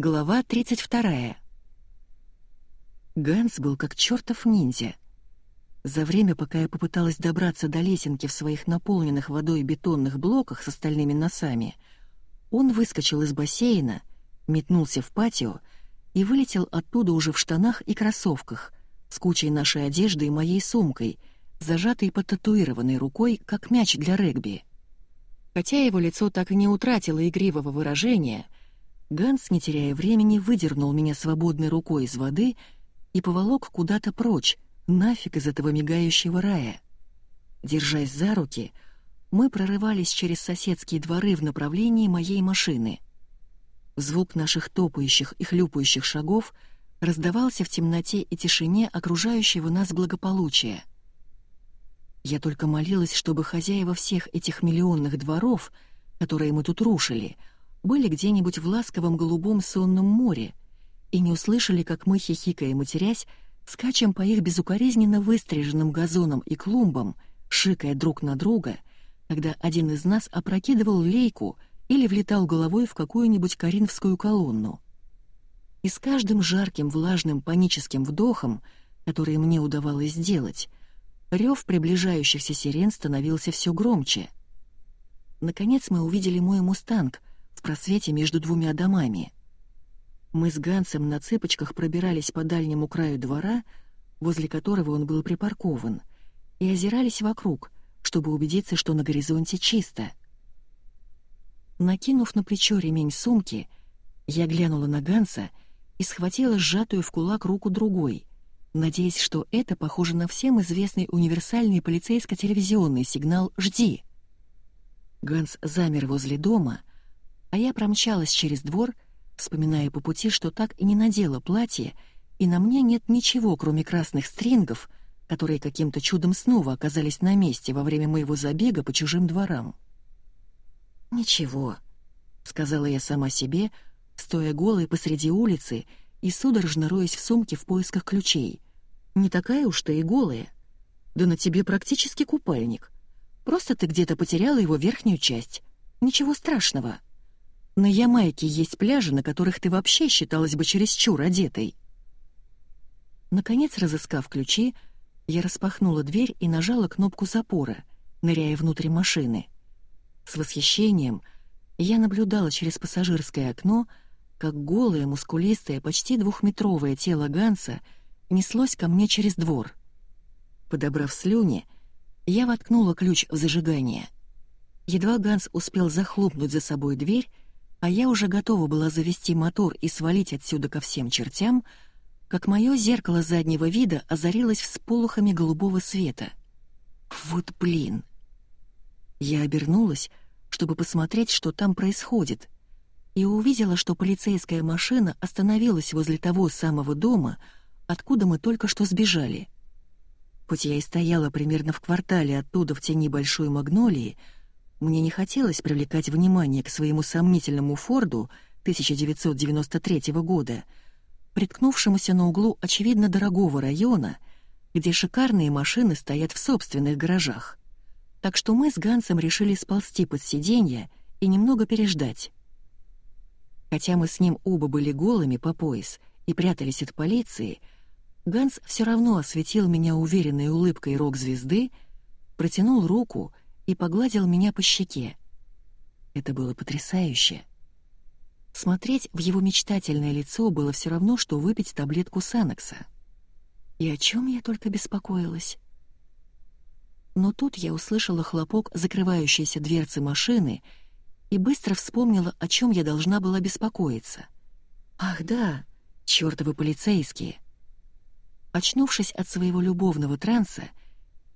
Глава 32. Ганс был как чертов ниндзя. За время, пока я попыталась добраться до лесенки в своих наполненных водой бетонных блоках с остальными носами, он выскочил из бассейна, метнулся в патио и вылетел оттуда уже в штанах и кроссовках, с кучей нашей одежды и моей сумкой, зажатой под татуированной рукой, как мяч для регби. Хотя его лицо так и не утратило игривого выражения — Ганс, не теряя времени, выдернул меня свободной рукой из воды и поволок куда-то прочь, нафиг из этого мигающего рая. Держась за руки, мы прорывались через соседские дворы в направлении моей машины. Звук наших топающих и хлюпающих шагов раздавался в темноте и тишине окружающего нас благополучия. Я только молилась, чтобы хозяева всех этих миллионных дворов, которые мы тут рушили — были где-нибудь в ласковом голубом сонном море и не услышали, как мы, хихикая и матерясь, скачем по их безукоризненно выстриженным газонам и клумбам, шикая друг на друга, когда один из нас опрокидывал лейку или влетал головой в какую-нибудь коринфскую колонну. И с каждым жарким, влажным, паническим вдохом, который мне удавалось сделать, рев приближающихся сирен становился все громче. Наконец мы увидели мой мустанг, в просвете между двумя домами. Мы с Гансом на цепочках пробирались по дальнему краю двора, возле которого он был припаркован, и озирались вокруг, чтобы убедиться, что на горизонте чисто. Накинув на плечо ремень сумки, я глянула на Ганса и схватила сжатую в кулак руку другой, надеясь, что это похоже на всем известный универсальный полицейско-телевизионный сигнал «Жди». Ганс замер возле дома, а я промчалась через двор, вспоминая по пути, что так и не надела платье, и на мне нет ничего, кроме красных стрингов, которые каким-то чудом снова оказались на месте во время моего забега по чужим дворам. «Ничего», — сказала я сама себе, стоя голой посреди улицы и судорожно роясь в сумке в поисках ключей. «Не такая уж ты и голая. Да на тебе практически купальник. Просто ты где-то потеряла его верхнюю часть. Ничего страшного». На Ямайке есть пляжи, на которых ты вообще считалась бы чересчур одетой. Наконец, разыскав ключи, я распахнула дверь и нажала кнопку запора, ныряя внутрь машины. С восхищением я наблюдала через пассажирское окно, как голое, мускулистое, почти двухметровое тело Ганса неслось ко мне через двор. Подобрав слюни, я воткнула ключ в зажигание. Едва Ганс успел захлопнуть за собой дверь, а я уже готова была завести мотор и свалить отсюда ко всем чертям, как мое зеркало заднего вида озарилось всполохами голубого света. Вот блин! Я обернулась, чтобы посмотреть, что там происходит, и увидела, что полицейская машина остановилась возле того самого дома, откуда мы только что сбежали. Хоть я и стояла примерно в квартале оттуда в тени большой магнолии, мне не хотелось привлекать внимание к своему сомнительному Форду 1993 года, приткнувшемуся на углу очевидно дорогого района, где шикарные машины стоят в собственных гаражах. Так что мы с Гансом решили сползти под сиденье и немного переждать. Хотя мы с ним оба были голыми по пояс и прятались от полиции, Ганс все равно осветил меня уверенной улыбкой рок-звезды, протянул руку — и погладил меня по щеке. Это было потрясающе. Смотреть в его мечтательное лицо было все равно, что выпить таблетку Санокса. И о чем я только беспокоилась? Но тут я услышала хлопок закрывающейся дверцы машины и быстро вспомнила, о чем я должна была беспокоиться. Ах да, чертовы полицейские. Очнувшись от своего любовного транса,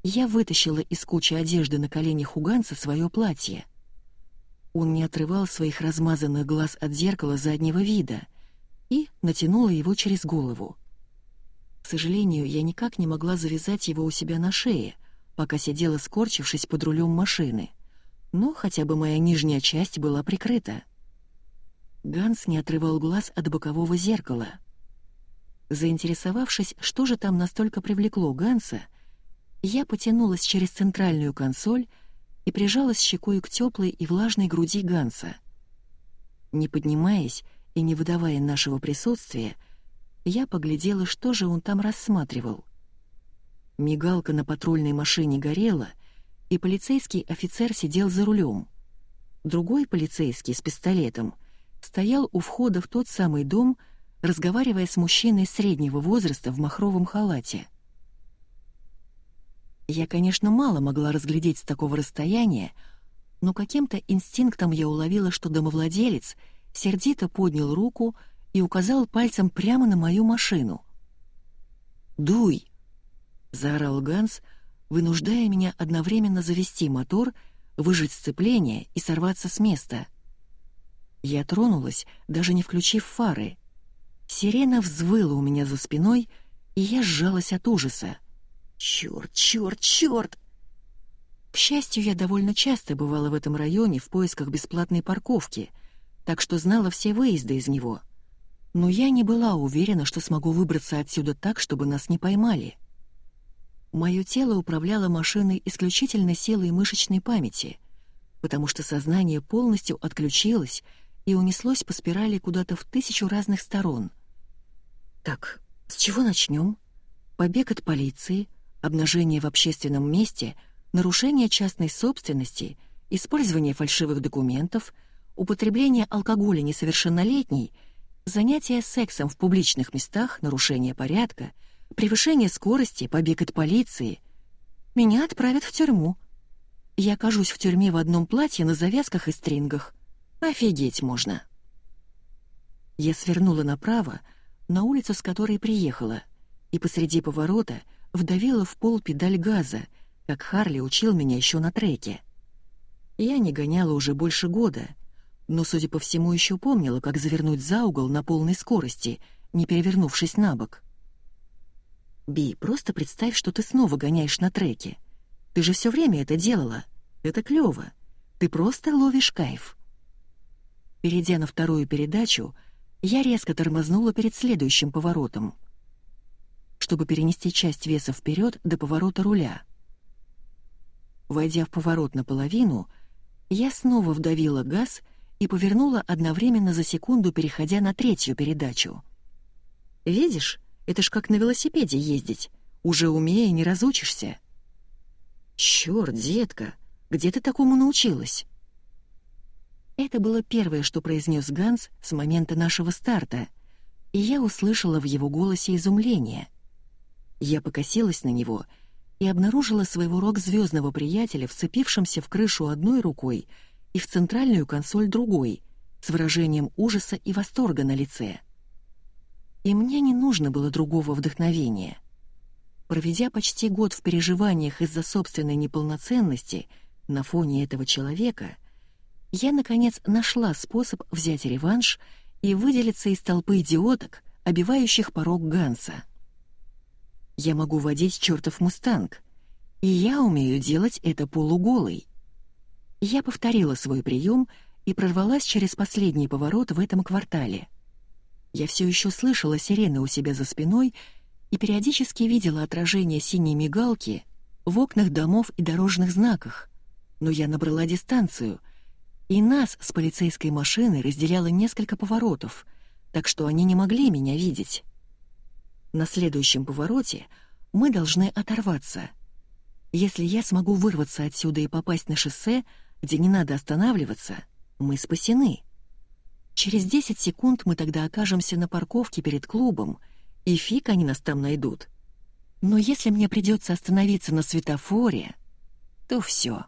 я вытащила из кучи одежды на коленях у Ганса свое платье. Он не отрывал своих размазанных глаз от зеркала заднего вида и натянула его через голову. К сожалению, я никак не могла завязать его у себя на шее, пока сидела скорчившись под рулем машины, но хотя бы моя нижняя часть была прикрыта. Ганс не отрывал глаз от бокового зеркала. Заинтересовавшись, что же там настолько привлекло Ганса, я потянулась через центральную консоль и прижалась щекой к теплой и влажной груди Ганса. Не поднимаясь и не выдавая нашего присутствия, я поглядела, что же он там рассматривал. Мигалка на патрульной машине горела, и полицейский офицер сидел за рулем. Другой полицейский с пистолетом стоял у входа в тот самый дом, разговаривая с мужчиной среднего возраста в махровом халате. Я, конечно, мало могла разглядеть с такого расстояния, но каким-то инстинктом я уловила, что домовладелец сердито поднял руку и указал пальцем прямо на мою машину. «Дуй!» — заорал Ганс, вынуждая меня одновременно завести мотор, выжать сцепление и сорваться с места. Я тронулась, даже не включив фары. Сирена взвыла у меня за спиной, и я сжалась от ужаса. «Чёрт, чёрт, чёрт!» К счастью, я довольно часто бывала в этом районе в поисках бесплатной парковки, так что знала все выезды из него. Но я не была уверена, что смогу выбраться отсюда так, чтобы нас не поймали. Мое тело управляло машиной исключительно силой мышечной памяти, потому что сознание полностью отключилось и унеслось по спирали куда-то в тысячу разных сторон. Так, с чего начнем? Побег от полиции, обнажение в общественном месте, нарушение частной собственности, использование фальшивых документов, употребление алкоголя несовершеннолетней, занятие сексом в публичных местах, нарушение порядка — превышение скорости, побег от полиции. Меня отправят в тюрьму. Я окажусь в тюрьме в одном платье на завязках и стрингах. Офигеть можно. Я свернула направо, на улицу, с которой приехала, и посреди поворота вдавила в пол педаль газа, как Харли учил меня еще на треке. Я не гоняла уже больше года, но, судя по всему, еще помнила, как завернуть за угол на полной скорости, не перевернувшись на бок. Би, просто представь, что ты снова гоняешь на треке. Ты же все время это делала. Это клево. Ты просто ловишь кайф. Перейдя на вторую передачу, я резко тормознула перед следующим поворотом, чтобы перенести часть веса вперед до поворота руля. Войдя в поворот наполовину, я снова вдавила газ и повернула одновременно за секунду, переходя на третью передачу. «Видишь, это ж как на велосипеде ездить. Уже умея, не разучишься. Чёрт, детка, где ты такому научилась? Это было первое, что произнес Ганс с момента нашего старта, и я услышала в его голосе изумление. Я покосилась на него и обнаружила своего рок-звездного приятеля, вцепившимся в крышу одной рукой и в центральную консоль другой, с выражением ужаса и восторга на лице. — и мне не нужно было другого вдохновения. Проведя почти год в переживаниях из-за собственной неполноценности на фоне этого человека, я, наконец, нашла способ взять реванш и выделиться из толпы идиоток, обивающих порог Ганса. Я могу водить чертов мустанг, и я умею делать это полуголой. Я повторила свой прием и прорвалась через последний поворот в этом квартале. Я все еще слышала сирены у себя за спиной и периодически видела отражение синей мигалки в окнах домов и дорожных знаках. Но я набрала дистанцию, и нас с полицейской машины разделяло несколько поворотов, так что они не могли меня видеть. На следующем повороте мы должны оторваться. Если я смогу вырваться отсюда и попасть на шоссе, где не надо останавливаться, мы спасены. Через 10 секунд мы тогда окажемся на парковке перед клубом, и фиг они нас там найдут. Но если мне придется остановиться на светофоре, то все.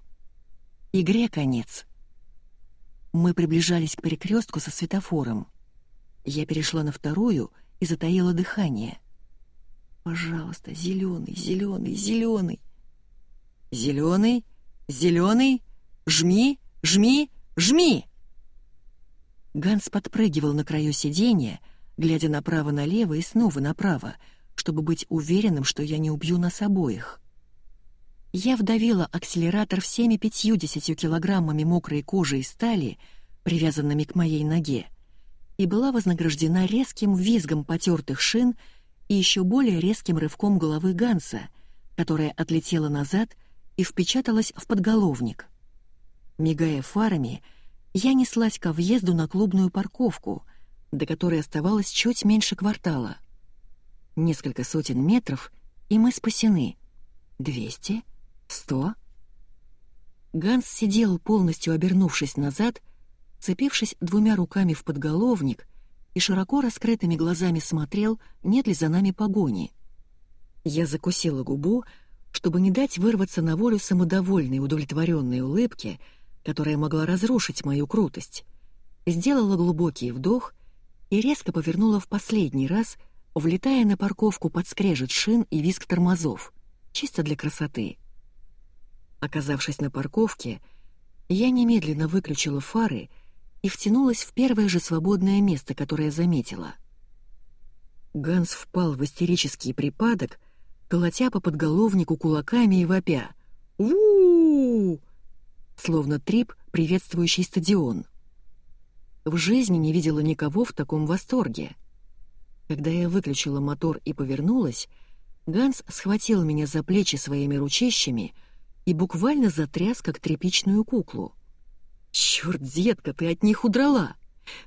Игре конец. Мы приближались к перекрестку со светофором. Я перешла на вторую и затаила дыхание. Пожалуйста, зеленый, зеленый, зеленый. Зеленый, зеленый, жми, жми, жми! Ганс подпрыгивал на краю сиденья, глядя направо-налево и снова направо, чтобы быть уверенным, что я не убью нас обоих. Я вдавила акселератор всеми пятьюдесятью килограммами мокрой кожи и стали, привязанными к моей ноге, и была вознаграждена резким визгом потертых шин и еще более резким рывком головы Ганса, которая отлетела назад и впечаталась в подголовник. Мигая фарами, я неслась ко въезду на клубную парковку, до которой оставалось чуть меньше квартала. Несколько сотен метров, и мы спасены. Двести? Сто? Ганс сидел, полностью обернувшись назад, цепившись двумя руками в подголовник и широко раскрытыми глазами смотрел, нет ли за нами погони. Я закусила губу, чтобы не дать вырваться на волю самодовольной удовлетворенной улыбке, которая могла разрушить мою крутость. Сделала глубокий вдох и резко повернула в последний раз, влетая на парковку под скрежет шин и визг тормозов, чисто для красоты. Оказавшись на парковке, я немедленно выключила фары и втянулась в первое же свободное место, которое заметила. Ганс впал в истерический припадок, колотя по подголовнику кулаками и вопя. у, Словно трип, приветствующий стадион. В жизни не видела никого в таком восторге. Когда я выключила мотор и повернулась, Ганс схватил меня за плечи своими ручищами и буквально затряс, как тряпичную куклу. «Чёрт, детка, ты от них удрала!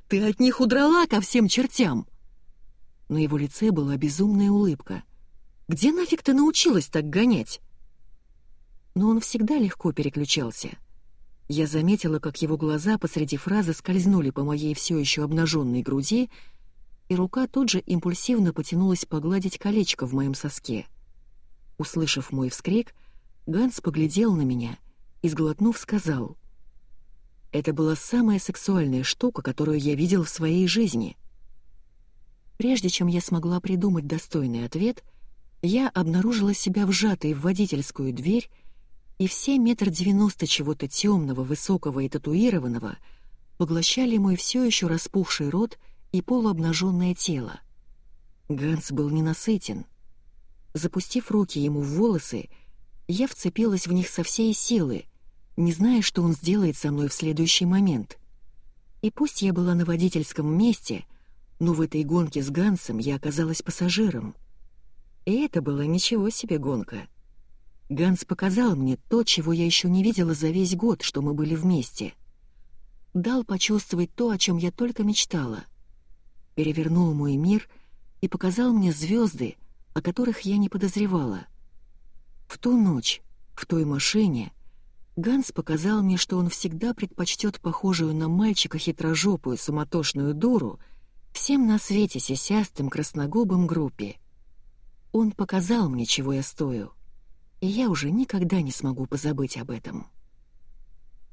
Ты от них удрала ко всем чертям!» На его лице была безумная улыбка. «Где нафиг ты научилась так гонять?» Но он всегда легко переключался. Я заметила, как его глаза посреди фразы скользнули по моей все еще обнаженной груди, и рука тут же импульсивно потянулась погладить колечко в моем соске. Услышав мой вскрик, Ганс поглядел на меня и, сглотнув, сказал — это была самая сексуальная штука, которую я видел в своей жизни. Прежде чем я смогла придумать достойный ответ, я обнаружила себя вжатой в водительскую дверь, и все метр девяносто чего-то темного, высокого и татуированного поглощали мой все еще распухший рот и полуобнаженное тело. Ганс был ненасытен. Запустив руки ему в волосы, я вцепилась в них со всей силы — не зная, что он сделает со мной в следующий момент. И пусть я была на водительском месте, но в этой гонке с Гансом я оказалась пассажиром. И это была ничего себе гонка. Ганс показал мне то, чего я еще не видела за весь год, что мы были вместе. Дал почувствовать то, о чем я только мечтала. Перевернул мой мир и показал мне звезды, о которых я не подозревала. В ту ночь, в той машине, Ганс показал мне, что он всегда предпочтет похожую на мальчика хитрожопую суматошную дуру всем на свете сисястым красногубым группе. Он показал мне, чего я стою, и я уже никогда не смогу позабыть об этом.